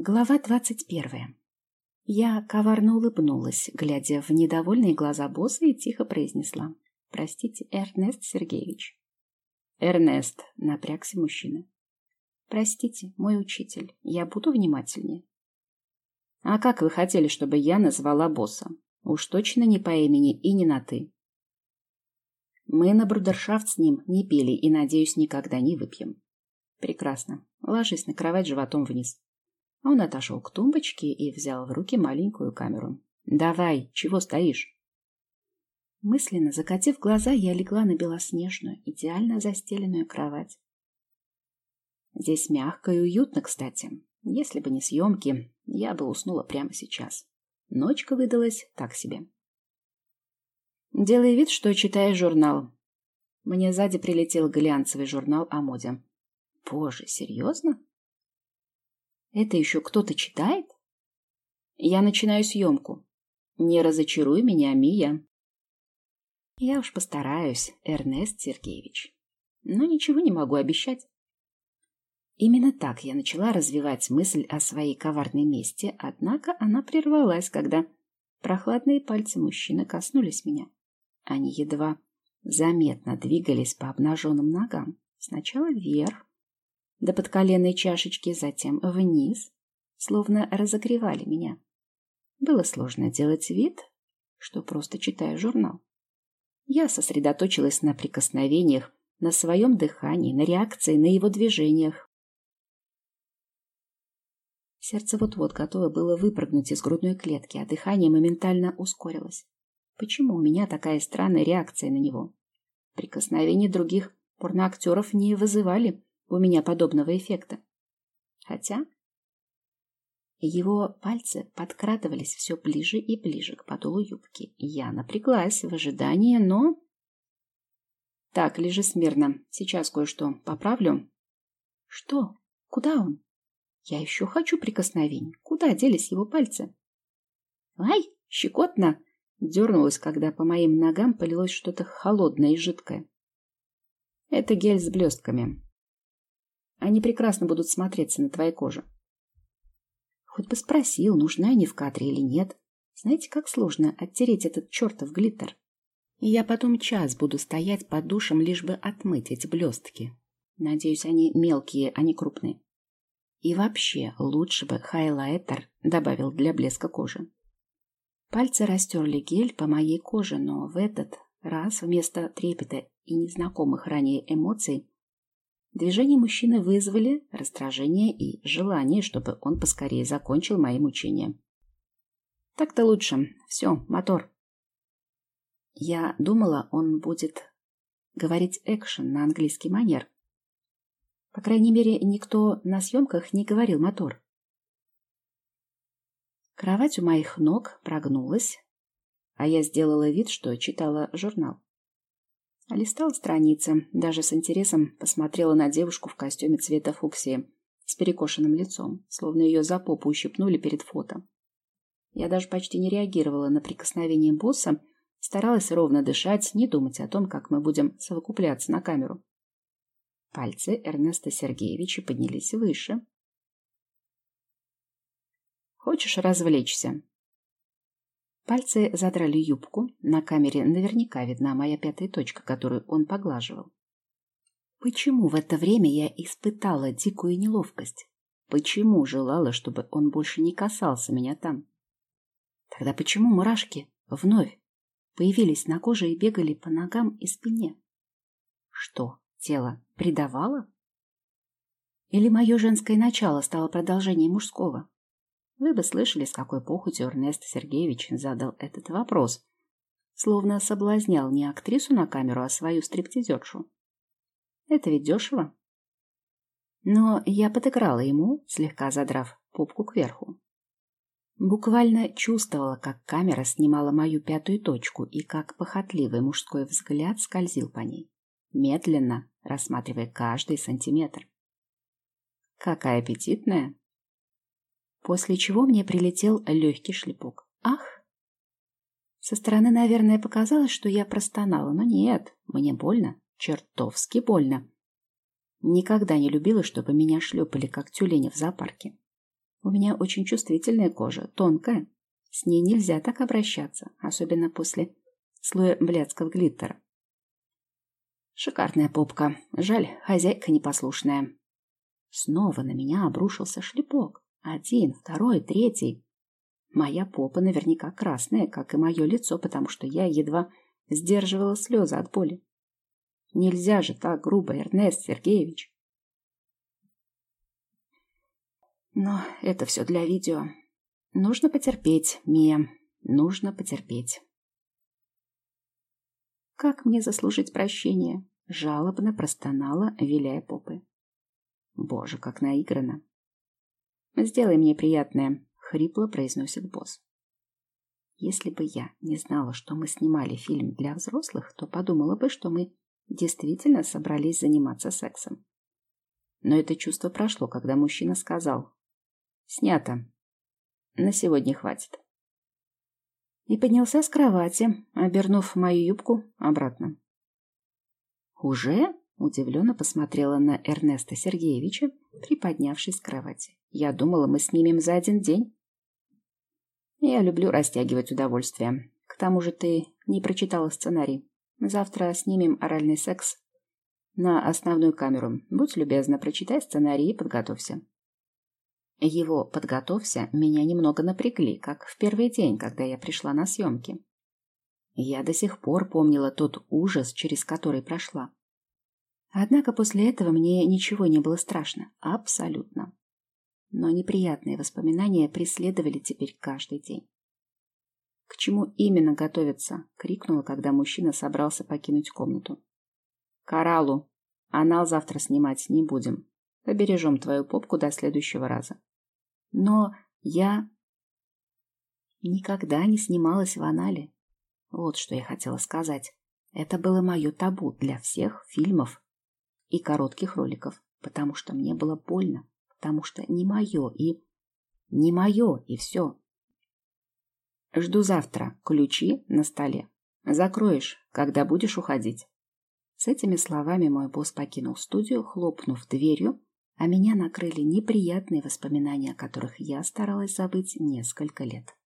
Глава двадцать первая. Я коварно улыбнулась, глядя в недовольные глаза босса, и тихо произнесла. «Простите, Эрнест Сергеевич». «Эрнест», — напрягся мужчина. «Простите, мой учитель, я буду внимательнее». «А как вы хотели, чтобы я назвала босса? Уж точно не по имени и не на «ты». Мы на брудершафт с ним не пили и, надеюсь, никогда не выпьем. Прекрасно. Ложись на кровать животом вниз. Он отошел к тумбочке и взял в руки маленькую камеру. «Давай, чего стоишь?» Мысленно закатив глаза, я легла на белоснежную, идеально застеленную кровать. Здесь мягко и уютно, кстати. Если бы не съемки, я бы уснула прямо сейчас. Ночка выдалась так себе. Делай вид, что читаешь журнал. Мне сзади прилетел глянцевый журнал о моде. Боже, серьезно? Это еще кто-то читает? Я начинаю съемку. Не разочаруй меня, Мия. Я уж постараюсь, Эрнест Сергеевич. Но ничего не могу обещать. Именно так я начала развивать мысль о своей коварной мести, однако она прервалась, когда прохладные пальцы мужчины коснулись меня. Они едва заметно двигались по обнаженным ногам. Сначала вверх, до подколенной чашечки, затем вниз, словно разогревали меня. Было сложно делать вид, что просто читаю журнал. Я сосредоточилась на прикосновениях, на своем дыхании, на реакции, на его движениях. Сердце вот-вот готово было выпрыгнуть из грудной клетки, а дыхание моментально ускорилось. Почему у меня такая странная реакция на него? Прикосновения других порноактеров не вызывали у меня подобного эффекта. Хотя его пальцы подкрадывались все ближе и ближе к подолу юбки. Я напряглась в ожидании, но... Так, лежи смирно. Сейчас кое-что поправлю. Что? Куда он? Я еще хочу прикосновений. Куда делись его пальцы? Ай, щекотно! Дернулась, когда по моим ногам полилось что-то холодное и жидкое. Это гель с блестками. Они прекрасно будут смотреться на твоей коже. Хоть бы спросил, нужны они в кадре или нет. Знаете, как сложно оттереть этот чертов глиттер? И я потом час буду стоять под душем, лишь бы отмыть эти блестки. Надеюсь, они мелкие, а не крупные. И вообще, лучше бы хайлайтер добавил для блеска кожи. Пальцы растерли гель по моей коже, но в этот раз вместо трепета и незнакомых ранее эмоций Движения мужчины вызвали раздражение и желание, чтобы он поскорее закончил мои мучения. Так-то лучше. Все, мотор. Я думала, он будет говорить экшен на английский манер. По крайней мере, никто на съемках не говорил мотор. Кровать у моих ног прогнулась, а я сделала вид, что читала журнал. Листала страницы, даже с интересом посмотрела на девушку в костюме цвета фуксии с перекошенным лицом, словно ее за попу ущипнули перед фото. Я даже почти не реагировала на прикосновение босса, старалась ровно дышать, не думать о том, как мы будем совокупляться на камеру. Пальцы Эрнеста Сергеевича поднялись выше. «Хочешь развлечься?» Пальцы задрали юбку. На камере наверняка видна моя пятая точка, которую он поглаживал. Почему в это время я испытала дикую неловкость? Почему желала, чтобы он больше не касался меня там? Тогда почему мурашки вновь появились на коже и бегали по ногам и спине? Что, тело предавало? Или мое женское начало стало продолжением мужского? Вы бы слышали, с какой похотью Эрнест Сергеевич задал этот вопрос. Словно соблазнял не актрису на камеру, а свою стриптизершу. Это ведь дешево. Но я подыграла ему, слегка задрав попку кверху. Буквально чувствовала, как камера снимала мою пятую точку и как похотливый мужской взгляд скользил по ней, медленно рассматривая каждый сантиметр. «Какая аппетитная!» После чего мне прилетел легкий шлепок. Ах! Со стороны, наверное, показалось, что я простонала, но нет, мне больно, чертовски больно. Никогда не любила, чтобы меня шлепали, как тюлени в зоопарке. У меня очень чувствительная кожа, тонкая. С ней нельзя так обращаться, особенно после слоя блядского глиттера. Шикарная попка. Жаль, хозяйка непослушная. Снова на меня обрушился шлепок. Один, второй, третий. Моя попа наверняка красная, как и мое лицо, потому что я едва сдерживала слезы от боли. Нельзя же так грубо, Эрнест Сергеевич. Но это все для видео. Нужно потерпеть, Мия. Нужно потерпеть. Как мне заслужить прощение? Жалобно простонала, виляя попы. Боже, как наиграно. Сделай мне приятное, хрипло произносит босс. Если бы я не знала, что мы снимали фильм для взрослых, то подумала бы, что мы действительно собрались заниматься сексом. Но это чувство прошло, когда мужчина сказал «Снято. На сегодня хватит». И поднялся с кровати, обернув мою юбку обратно. «Уже?» — удивленно посмотрела на Эрнеста Сергеевича, приподнявшись с кровати. «Я думала, мы снимем за один день». «Я люблю растягивать удовольствие. К тому же ты не прочитала сценарий. Завтра снимем оральный секс на основную камеру. Будь любезна, прочитай сценарий и подготовься». Его «подготовься» меня немного напрягли, как в первый день, когда я пришла на съемки. Я до сих пор помнила тот ужас, через который прошла. Однако после этого мне ничего не было страшно. Абсолютно. Но неприятные воспоминания преследовали теперь каждый день. «К чему именно готовиться?» — крикнула, когда мужчина собрался покинуть комнату. «Кораллу! Анал завтра снимать не будем. Побережем твою попку до следующего раза». «Но я...» Никогда не снималась в анале. Вот что я хотела сказать. Это было мое табу для всех фильмов и коротких роликов, потому что мне было больно, потому что не мое и... Не мое, и все. Жду завтра. Ключи на столе. Закроешь, когда будешь уходить. С этими словами мой босс покинул студию, хлопнув дверью, а меня накрыли неприятные воспоминания, о которых я старалась забыть несколько лет.